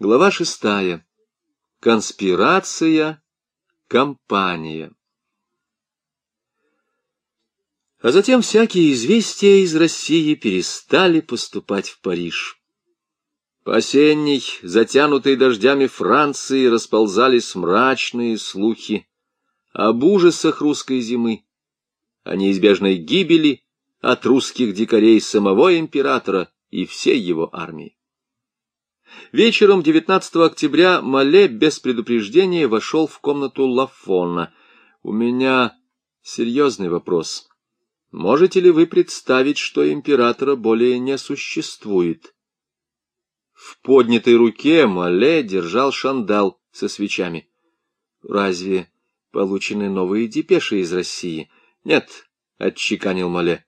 Глава шестая. Конспирация, компания. А затем всякие известия из России перестали поступать в Париж. По осенней, затянутой дождями Франции, расползались мрачные слухи об ужасах русской зимы, о неизбежной гибели от русских дикарей самого императора и всей его армии. Вечером 19 октября Мале без предупреждения вошел в комнату Лафона. «У меня серьезный вопрос. Можете ли вы представить, что императора более не существует?» В поднятой руке Мале держал шандал со свечами. «Разве получены новые депеши из России?» «Нет», — отчеканил Мале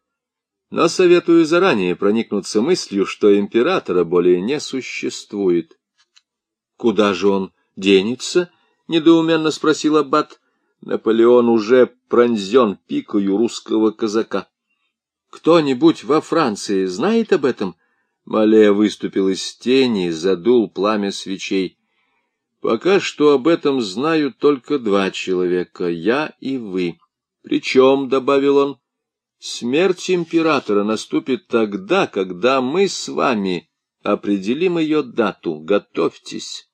но советую заранее проникнуться мыслью, что императора более не существует. — Куда же он денется? — недоуменно спросил Аббат. Наполеон уже пронзен пикою русского казака. — Кто-нибудь во Франции знает об этом? Мале выступил из тени, задул пламя свечей. — Пока что об этом знают только два человека — я и вы. Причем, — добавил он, Смерть императора наступит тогда, когда мы с вами определим ее дату. Готовьтесь.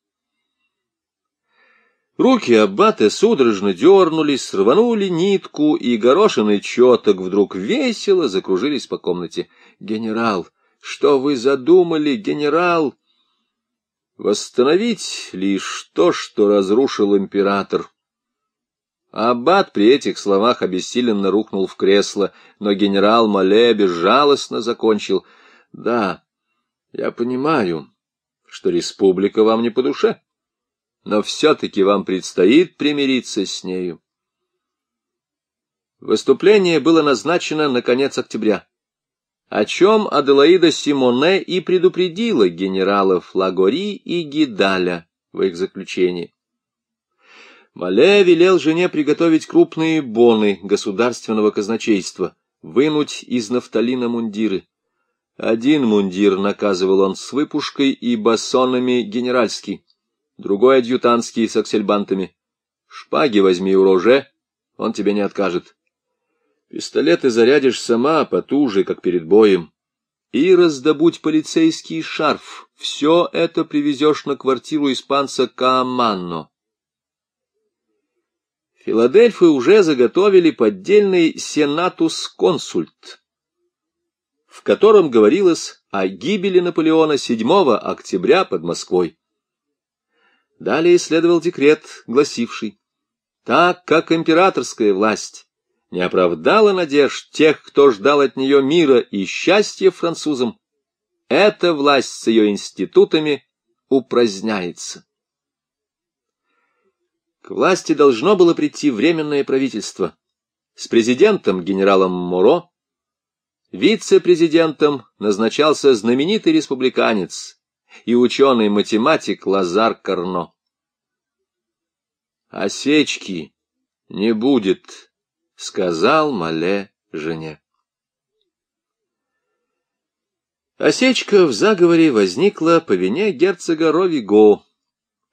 Руки аббата судорожно дернулись, рванули нитку, и горошины четок вдруг весело закружились по комнате. «Генерал, что вы задумали, генерал?» «Восстановить лишь то, что разрушил император», Аббат при этих словах обессиленно рухнул в кресло, но генерал Мале безжалостно закончил. — Да, я понимаю, что республика вам не по душе, но все-таки вам предстоит примириться с нею. Выступление было назначено на конец октября, о чем Аделаида Симоне и предупредила генералов Лагори и Гидаля в их заключении. Мале велел жене приготовить крупные боны государственного казначейства, вынуть из нафталина мундиры. Один мундир наказывал он с выпушкой и басонами генеральский, другой адъютантский с аксельбантами. Шпаги возьми у роже, он тебе не откажет. Пистолеты зарядишь сама, потуже, как перед боем. И раздобудь полицейский шарф. Все это привезешь на квартиру испанца Кааманно. Филадельфы уже заготовили поддельный «Сенатус-консульт», в котором говорилось о гибели Наполеона 7 октября под Москвой. Далее следовал декрет, гласивший, так как императорская власть не оправдала надежд тех, кто ждал от нее мира и счастья французам, эта власть с ее институтами упраздняется. К власти должно было прийти временное правительство с президентом генералом Моро. Вице-президентом назначался знаменитый республиканец и ученый-математик Лазар Карно. «Осечки не будет», — сказал Мале жене. Осечка в заговоре возникла по вине герцога Ровиго,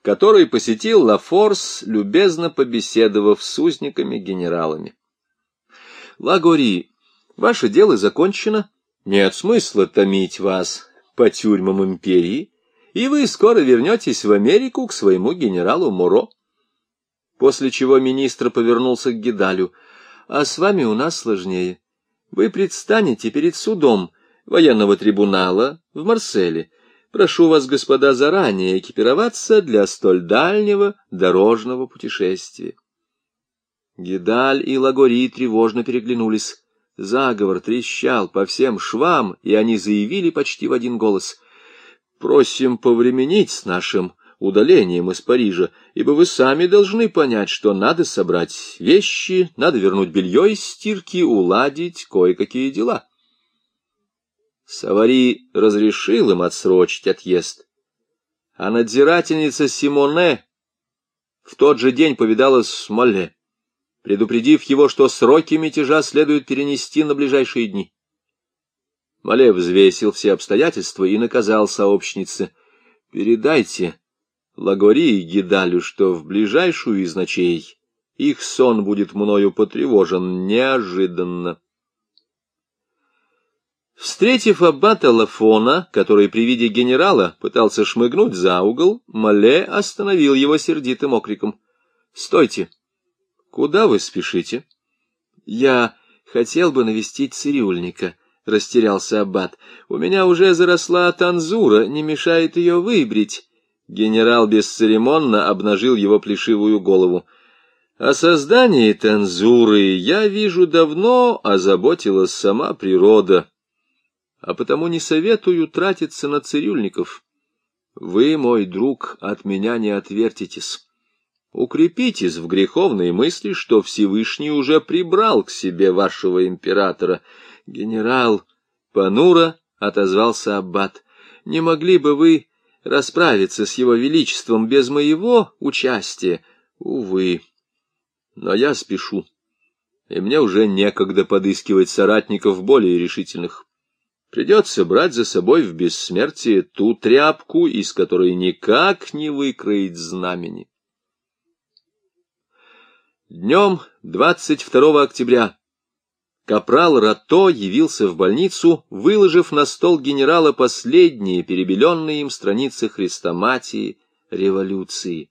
который посетил Лафорс, любезно побеседовав с узниками-генералами. Лагори, ваше дело закончено, нет смысла томить вас по тюрьмам империи, и вы скоро вернетесь в Америку к своему генералу Муро. После чего министр повернулся к Гидалю. А с вами у нас сложнее. Вы предстанете перед судом военного трибунала в Марселе, Прошу вас, господа, заранее экипироваться для столь дальнего дорожного путешествия. Гидаль и Лагори тревожно переглянулись. Заговор трещал по всем швам, и они заявили почти в один голос. «Просим повременить с нашим удалением из Парижа, ибо вы сами должны понять, что надо собрать вещи, надо вернуть белье из стирки, уладить кое-какие дела». Савари разрешил им отсрочить отъезд, а надзирательница Симоне в тот же день повидалась с Молле, предупредив его, что сроки мятежа следует перенести на ближайшие дни. Мале взвесил все обстоятельства и наказал сообщнице. «Передайте Лагори и Гидалю, что в ближайшую из ночей их сон будет мною потревожен неожиданно. Встретив аббата Лафона, который при виде генерала пытался шмыгнуть за угол, Мале остановил его сердитым окриком. — Стойте! Куда вы спешите? — Я хотел бы навестить цирюльника, — растерялся аббат. — У меня уже заросла танзура, не мешает ее выбрить. Генерал бесцеремонно обнажил его плешивую голову. О создании танзуры, я вижу, давно озаботилась сама природа а потому не советую тратиться на цирюльников. Вы, мой друг, от меня не отвертитесь. Укрепитесь в греховной мысли, что Всевышний уже прибрал к себе вашего императора. Генерал Панура отозвался аббат. Не могли бы вы расправиться с его величеством без моего участия? Увы, но я спешу, и мне уже некогда подыскивать соратников более решительных. Придется брать за собой в бессмертие ту тряпку, из которой никак не выкроить знамени. Днем 22 октября капрал Рато явился в больницу, выложив на стол генерала последние перебеленные им страницы хрестоматии революции.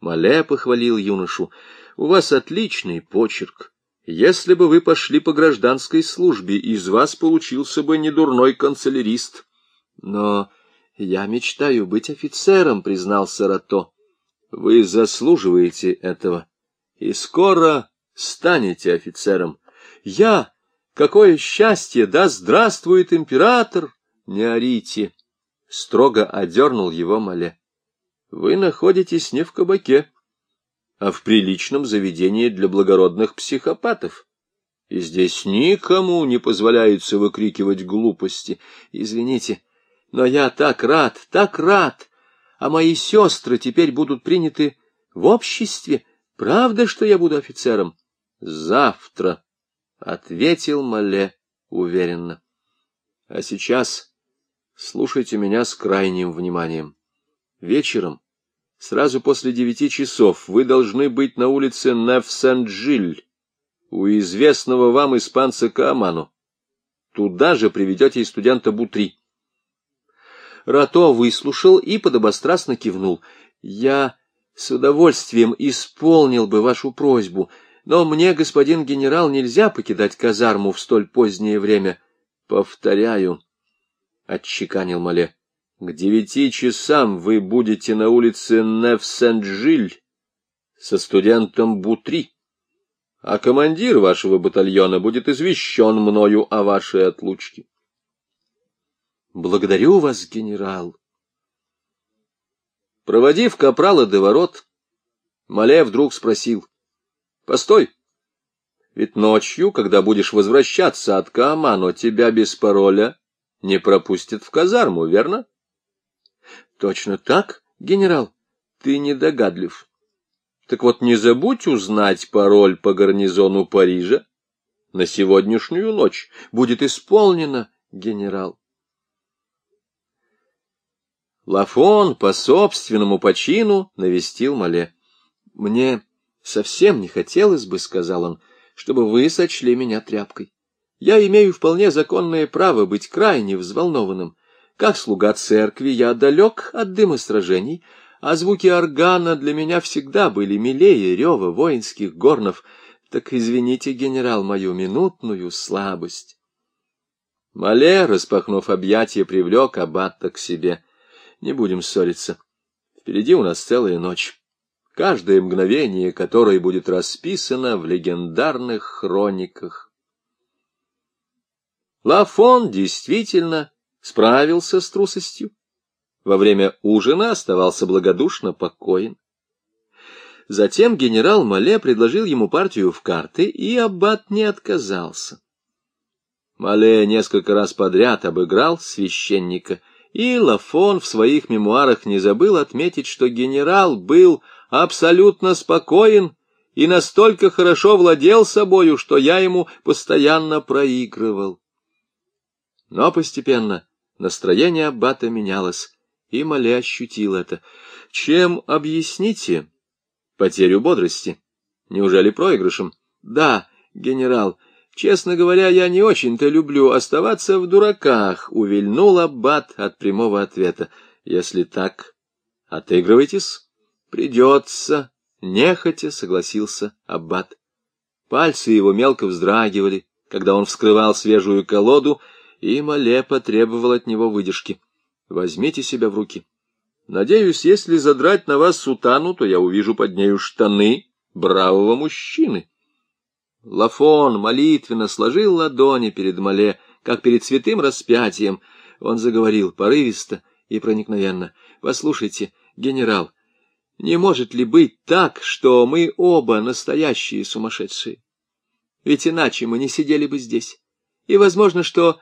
Мале похвалил юношу. — У вас отличный почерк. Если бы вы пошли по гражданской службе, из вас получился бы недурной канцелярист. Но я мечтаю быть офицером, признался Рато. Вы заслуживаете этого, и скоро станете офицером. Я, какое счастье, да здравствует император! Не орите, строго одернул его Мале. Вы находитесь не в кабаке, а в приличном заведении для благородных психопатов. И здесь никому не позволяется выкрикивать глупости. Извините, но я так рад, так рад, а мои сестры теперь будут приняты в обществе. Правда, что я буду офицером? Завтра, — ответил Мале уверенно. А сейчас слушайте меня с крайним вниманием. Вечером Сразу после девяти часов вы должны быть на улице Неф-Сен-Джиль, у известного вам испанца Кааману. Туда же приведете и студента Бутри. Рато выслушал и подобострастно кивнул. Я с удовольствием исполнил бы вашу просьбу, но мне, господин генерал, нельзя покидать казарму в столь позднее время. Повторяю, — отчеканил Мале. К девяти часам вы будете на улице Неф-Сент-Жиль со студентом Бутри, а командир вашего батальона будет извещен мною о вашей отлучке. Благодарю вас, генерал. Проводив капрала до ворот, Мале вдруг спросил. — Постой, ведь ночью, когда будешь возвращаться от Каамано, тебя без пароля не пропустят в казарму, верно? — Точно так, генерал? Ты недогадлив. Так вот, не забудь узнать пароль по гарнизону Парижа. На сегодняшнюю ночь будет исполнено, генерал. Лафон по собственному почину навестил Мале. — Мне совсем не хотелось бы, — сказал он, — чтобы вы сочли меня тряпкой. Я имею вполне законное право быть крайне взволнованным. Как слуга церкви я далек от дыма сражений, а звуки органа для меня всегда были милее рева воинских горнов. Так извините, генерал, мою минутную слабость. Мале, распахнув объятия, привлек аббата к себе. Не будем ссориться. Впереди у нас целая ночь, каждое мгновение которой будет расписано в легендарных хрониках. Лафон действительно справился с трусостью. Во время ужина оставался благодушно покоен. Затем генерал Мале предложил ему партию в карты, и аббат не отказался. Мале несколько раз подряд обыграл священника, и Лафон в своих мемуарах не забыл отметить, что генерал был абсолютно спокоен и настолько хорошо владел собою, что я ему постоянно проигрывал. Но постепенно Настроение аббата менялось, и Мале ощутил это. Чем объясните потерю бодрости? Неужели проигрышем? Да, генерал, честно говоря, я не очень-то люблю оставаться в дураках, увильнул Аббат от прямого ответа. Если так, отыгрывайтесь. Придется, нехотя согласился Аббат. Пальцы его мелко вздрагивали, когда он вскрывал свежую колоду, и Мале потребовал от него выдержки. Возьмите себя в руки. Надеюсь, если задрать на вас сутану, то я увижу под нею штаны бравого мужчины. Лафон молитвенно сложил ладони перед Мале, как перед святым распятием. Он заговорил порывисто и проникновенно. — Послушайте, генерал, не может ли быть так, что мы оба настоящие сумасшедшие? Ведь иначе мы не сидели бы здесь. И возможно, что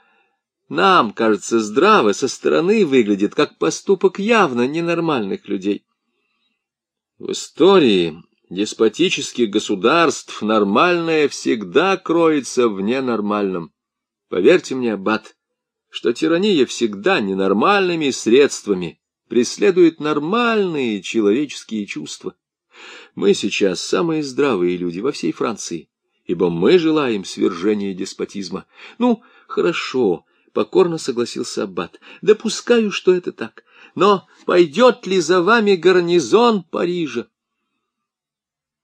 нам, кажется, здраво со стороны выглядит как поступок явно ненормальных людей. В истории деспотических государств нормальное всегда кроется в ненормальном. Поверьте мне, Аббат, что тирания всегда ненормальными средствами преследует нормальные человеческие чувства. Мы сейчас самые здравые люди во всей Франции, ибо мы желаем свержения деспотизма. Ну, хорошо, — покорно согласился Аббат. — Допускаю, что это так. Но пойдет ли за вами гарнизон Парижа?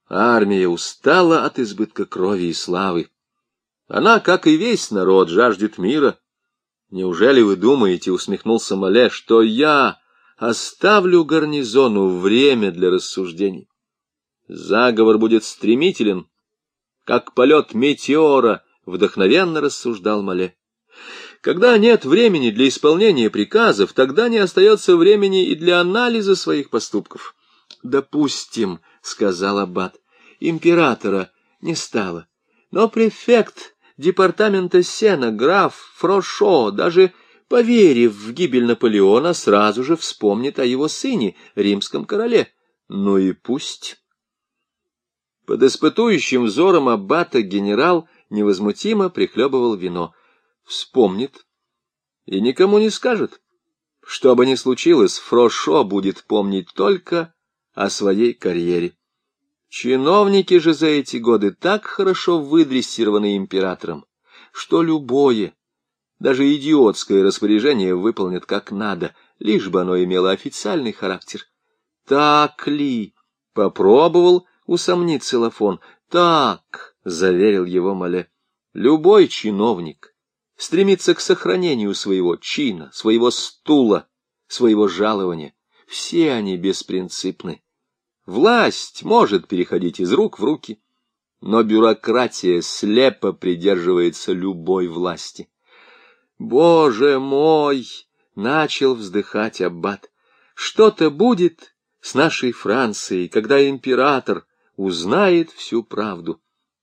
Армия устала от избытка крови и славы. Она, как и весь народ, жаждет мира. Неужели вы думаете, — усмехнулся Мале, — что я оставлю гарнизону время для рассуждений? Заговор будет стремителен, как полет метеора, — вдохновенно рассуждал Мале. Когда нет времени для исполнения приказов, тогда не остается времени и для анализа своих поступков. «Допустим», — сказал Аббат, — «императора не стало. Но префект департамента Сена, граф Фрошо, даже поверив в гибель Наполеона, сразу же вспомнит о его сыне, римском короле. Ну и пусть». Под испытующим взором Аббата генерал невозмутимо прихлебывал вино — вспомнит и никому не скажет. Что бы ни случилось, Фрошо будет помнить только о своей карьере. Чиновники же за эти годы так хорошо выдрессированы императором, что любое, даже идиотское распоряжение выполнят как надо, лишь бы оно имело официальный характер. Так ли? Попробовал усомниться Лафон. Так, заверил его Мале. Любой чиновник стремится к сохранению своего чина, своего стула, своего жалования. Все они беспринципны. Власть может переходить из рук в руки, но бюрократия слепо придерживается любой власти. «Боже мой!» — начал вздыхать Аббат. «Что-то будет с нашей Францией, когда император узнает всю правду.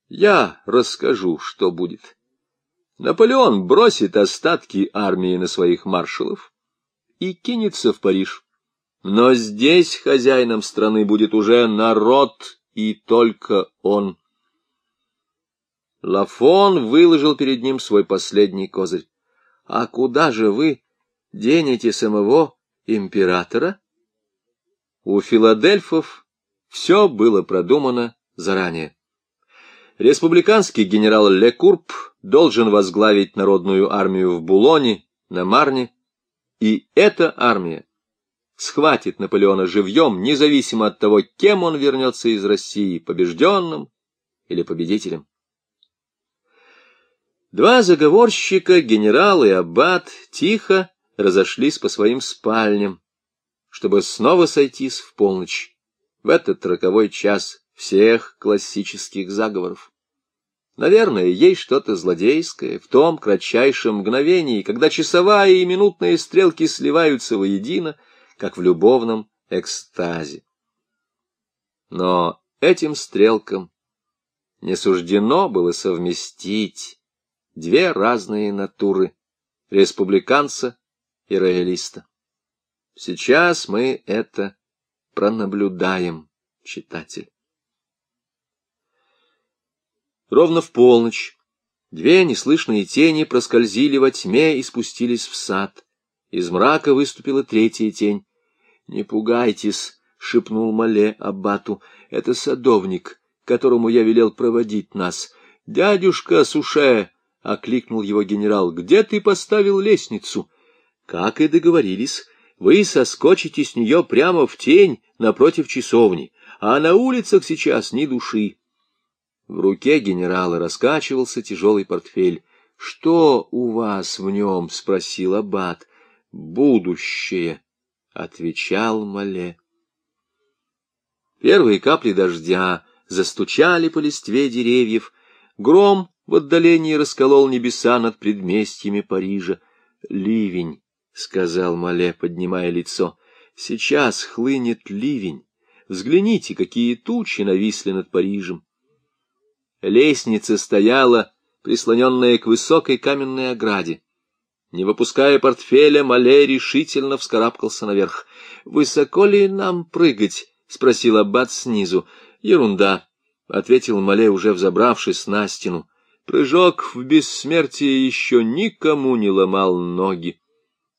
Я расскажу, что будет». Наполеон бросит остатки армии на своих маршалов и кинется в Париж. Но здесь хозяином страны будет уже народ, и только он. Лафон выложил перед ним свой последний козырь. — А куда же вы денете самого императора? У филадельфов все было продумано заранее. Республиканский генерал Лекурп должен возглавить народную армию в Булоне, на Марне, и эта армия схватит Наполеона живьем, независимо от того, кем он вернется из России, побежденным или победителем. Два заговорщика, генерал и аббат, тихо разошлись по своим спальням, чтобы снова сойтись в полночь, в этот роковой час всех классических заговоров. Наверное, есть что-то злодейское в том кратчайшем мгновении, когда часовая и минутные стрелки сливаются воедино, как в любовном экстазе. Но этим стрелкам не суждено было совместить две разные натуры — республиканца и роялиста. Сейчас мы это пронаблюдаем, читатель. Ровно в полночь две неслышные тени проскользили во тьме и спустились в сад. Из мрака выступила третья тень — Не пугайтесь, — шепнул Мале Аббату, — это садовник, которому я велел проводить нас. — Дядюшка Суше! — окликнул его генерал. — Где ты поставил лестницу? — Как и договорились, вы соскочите с нее прямо в тень напротив часовни, а на улицах сейчас ни души. В руке генерала раскачивался тяжелый портфель. — Что у вас в нем? — спросил аббат. — Будущее, — отвечал Мале. Первые капли дождя застучали по листве деревьев. Гром в отдалении расколол небеса над предместьями Парижа. Ливень, — сказал Мале, поднимая лицо. — Сейчас хлынет ливень. Взгляните, какие тучи нависли над Парижем. Лестница стояла, прислоненная к высокой каменной ограде. Не выпуская портфеля, Мале решительно вскарабкался наверх. — Высоко ли нам прыгать? — спросил Аббат снизу. — Ерунда, — ответил Мале, уже взобравшись на стену. Прыжок в бессмертие еще никому не ломал ноги.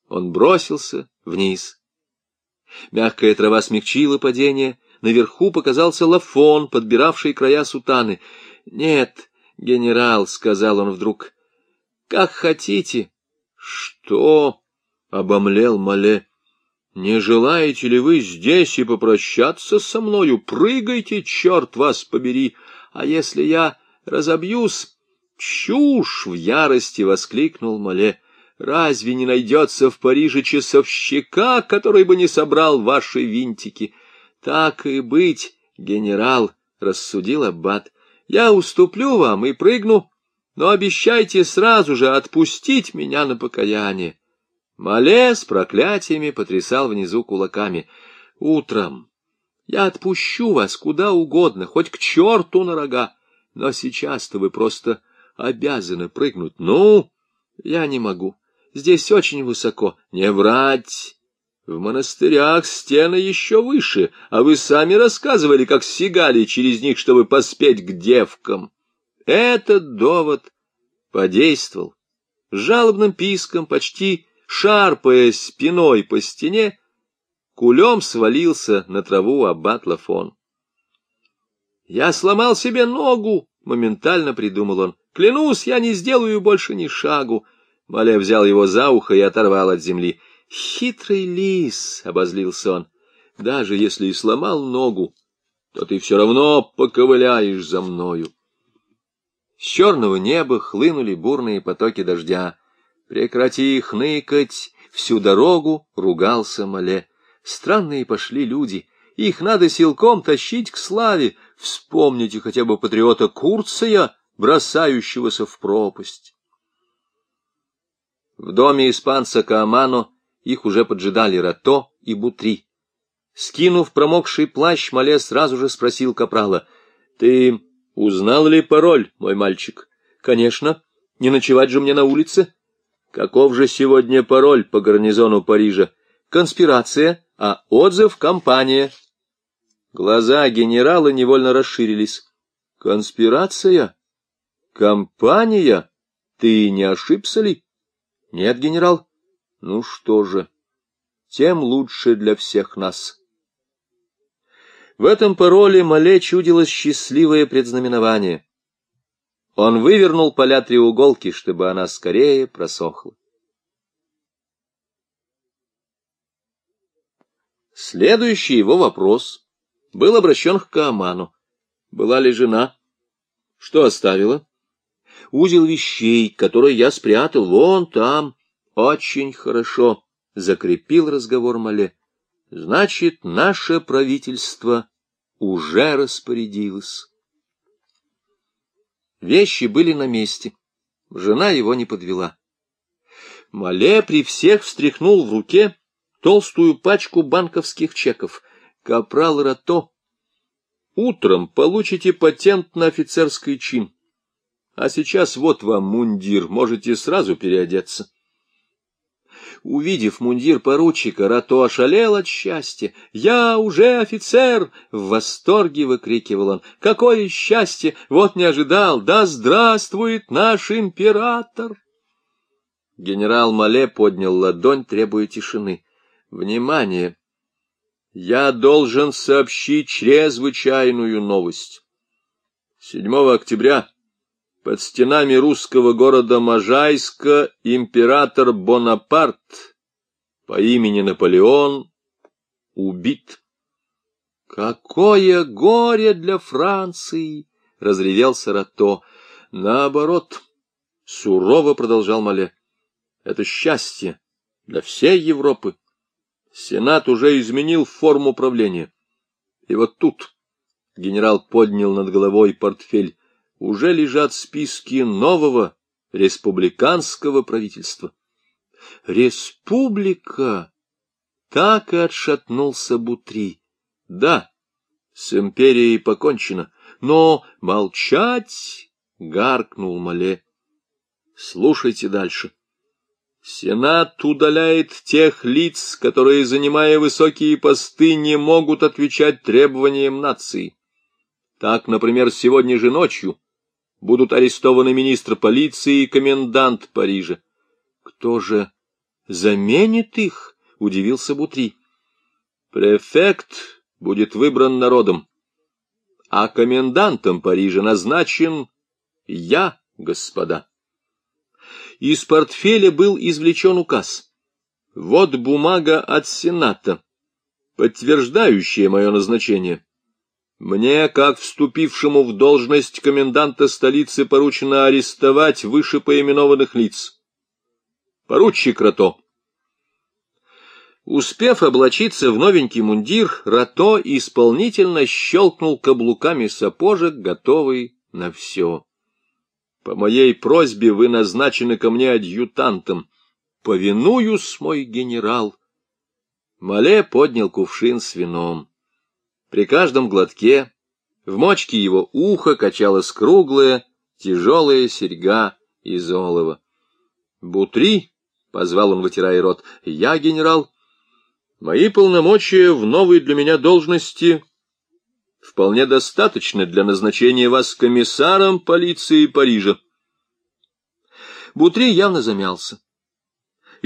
Он бросился вниз. Мягкая трава смягчила падение, наверху показался лафон, подбиравший края сутаны. — Нет, генерал, — сказал он вдруг, — как хотите. — Что? — обомлел Мале. — Не желаете ли вы здесь и попрощаться со мною? Прыгайте, черт вас побери! А если я разобьюсь? — Чушь! — в ярости воскликнул Мале. — Разве не найдется в Париже часовщика, который бы не собрал ваши винтики? — Так и быть, генерал, — рассудил Аббат. Я уступлю вам и прыгну, но обещайте сразу же отпустить меня на покаяние. Мале с проклятиями потрясал внизу кулаками. Утром я отпущу вас куда угодно, хоть к черту на рога, но сейчас-то вы просто обязаны прыгнуть. Ну, я не могу. Здесь очень высоко. Не врать. В монастырях стены еще выше, а вы сами рассказывали, как сигали через них, чтобы поспеть к девкам. Этот довод подействовал. жалобным писком, почти шарпая спиной по стене, кулем свалился на траву аббат Лафон. «Я сломал себе ногу!» — моментально придумал он. «Клянусь, я не сделаю больше ни шагу!» Маля взял его за ухо и оторвал от земли. Хитрый лис, — обозлился он, — даже если и сломал ногу, то ты все равно поковыляешь за мною. С черного неба хлынули бурные потоки дождя. Прекрати хныкать, всю дорогу ругался Мале. Странные пошли люди, их надо силком тащить к славе. Вспомните хотя бы патриота Курция, бросающегося в пропасть. В доме испанца Каамано их уже поджидали Рато и Бутри. Скинув промокший плащ, Мале сразу же спросил Капрала. — Ты узнал ли пароль, мой мальчик? — Конечно. Не ночевать же мне на улице. — Каков же сегодня пароль по гарнизону Парижа? — Конспирация, а отзыв — компания. Глаза генерала невольно расширились. — Конспирация? Компания? Ты не ошибся ли? — Нет, генерал. Ну что же, тем лучше для всех нас. В этом пароле Мале чудилось счастливое предзнаменование. Он вывернул поля треуголки, чтобы она скорее просохла. Следующий его вопрос был обращен к Кааману. Была ли жена? Что оставила? Узел вещей, который я спрятал вон там, очень хорошо, — закрепил разговор Мале. Значит, наше правительство уже распорядилось. Вещи были на месте. Жена его не подвела. Мале при всех встряхнул в руке толстую пачку банковских чеков. Капрал Рато, утром получите патент на офицерский чин. А сейчас вот вам мундир, можете сразу переодеться. Увидев мундир поручика, Рато ошалел от счастья. «Я уже офицер!» — в восторге выкрикивал он. «Какое счастье! Вот не ожидал! Да здравствует наш император!» Генерал Мале поднял ладонь, требуя тишины. «Внимание! Я должен сообщить чрезвычайную новость. 7 октября под стенами русского города Можайска император Бонапарт по имени Наполеон убит. «Какое горе для Франции!» — разревелся Рато. «Наоборот», — сурово продолжал Мале, — «это счастье для всей Европы. Сенат уже изменил форму правления. И вот тут генерал поднял над головой портфель. Уже лежат списки нового республиканского правительства. Республика! Так и отшатнулся Бутри. Да, с империей покончено, но молчать, — гаркнул Мале. Слушайте дальше. Сенат удаляет тех лиц, которые, занимая высокие посты, не могут отвечать требованиям нации. Так, например, сегодня же ночью будут арестованы министр полиции и комендант Парижа. Кто же заменит их? — удивился Бутри. Префект будет выбран народом, а комендантом Парижа назначен я, господа. Из портфеля был извлечен указ. Вот бумага от Сената, подтверждающая мое назначение. Мне, как вступившему в должность коменданта столицы, поручено арестовать вышепоименованных лиц. Поручик Рато. Успев облачиться в новенький мундир, Рато исполнительно щелкнул каблуками сапожек, готовый на все. По моей просьбе вы назначены ко мне адъютантом. Повинуюсь, мой генерал. Мале поднял кувшин с вином. При каждом глотке в мочке его уха качалась круглая, тяжелая серьга из олова. «Бутри!» — позвал он, вытирая рот. «Я генерал. Мои полномочия в новой для меня должности вполне достаточны для назначения вас комиссаром полиции Парижа». Бутри явно замялся.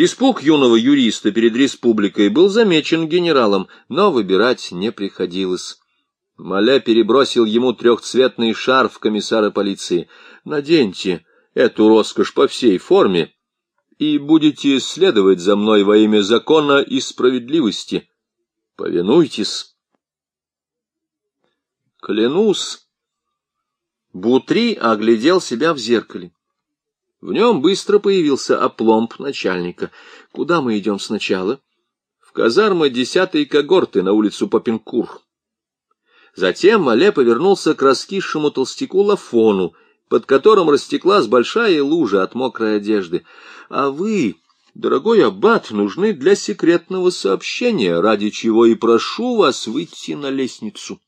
Испуг юного юриста перед республикой был замечен генералом, но выбирать не приходилось. Маля перебросил ему трехцветный шарф комиссара полиции. «Наденьте эту роскошь по всей форме и будете следовать за мной во имя закона и справедливости. Повинуйтесь». Клянусь. Бутри оглядел себя в зеркале. В нем быстро появился опломб начальника. Куда мы идем сначала? В казармы десятой когорты на улицу Попинкур. Затем Мале повернулся к раскисшему толстяку Лафону, под которым растеклась большая лужа от мокрой одежды. А вы, дорогой аббат, нужны для секретного сообщения, ради чего и прошу вас выйти на лестницу.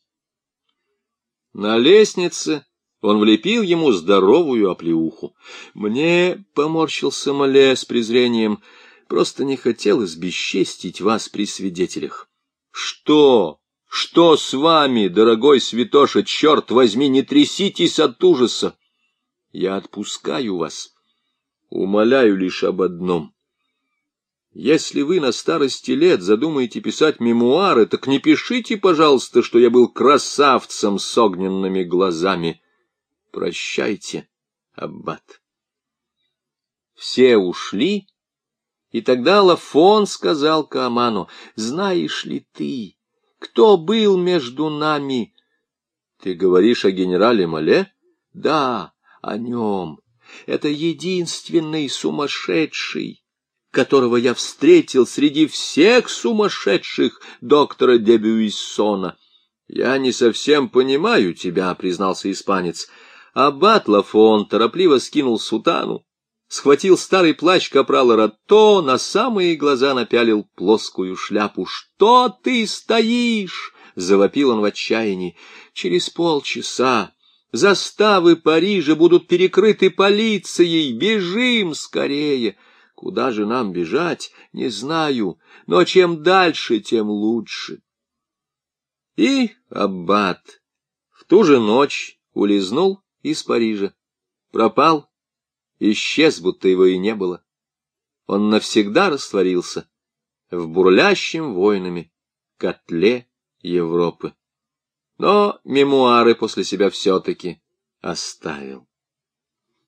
На лестнице он влепил ему здоровую оплеуху. Мне, — поморщился Мале с презрением, — просто не хотелось бесчестить вас при свидетелях. — Что? Что с вами, дорогой святоша, черт возьми, не тряситесь от ужаса! Я отпускаю вас. Умоляю лишь об одном. Если вы на старости лет задумаете писать мемуары, так не пишите, пожалуйста, что я был красавцем с огненными глазами. Прощайте, аббат. Все ушли, и тогда Лафон сказал Кааману, «Знаешь ли ты, кто был между нами?» «Ты говоришь о генерале Мале?» «Да, о нем. Это единственный сумасшедший, которого я встретил среди всех сумасшедших доктора Дебюиссона». «Я не совсем понимаю тебя», — признался испанец. Аббат Лафон торопливо скинул сутану, схватил старый плащ капрала Ратто, на самые глаза напялил плоскую шляпу. «Что ты стоишь?» — завопил он в отчаянии. «Через полчаса заставы Парижа будут перекрыты полицией. Бежим скорее!» Куда же нам бежать, не знаю, но чем дальше, тем лучше. И Аббат в ту же ночь улизнул из Парижа. Пропал, исчез, будто его и не было. Он навсегда растворился в бурлящем войнами котле Европы. Но мемуары после себя все-таки оставил.